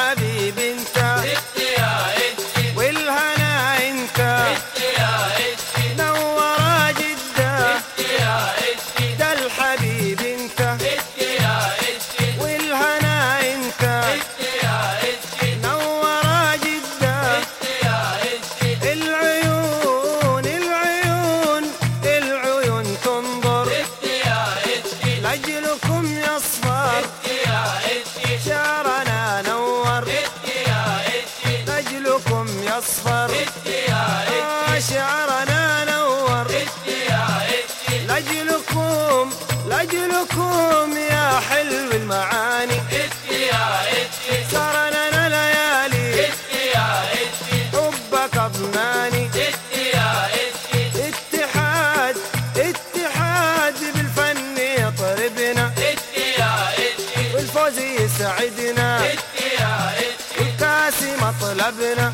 الحبيب انت. والهنا انت. نورا عدي ده الحبيب انت. والهنا انت. نورا عدي العيون العيون العيون تنظر. لأجلكم يصفر آه، شعرنا نور. لأجلكم لأجلكم يا حلو المعاني. سهرنا ليالي. حبك عدي اتحاد اتحاد بالفن يطربنا. والفوز يسعدنا. يا عدي والكاس مطلبنا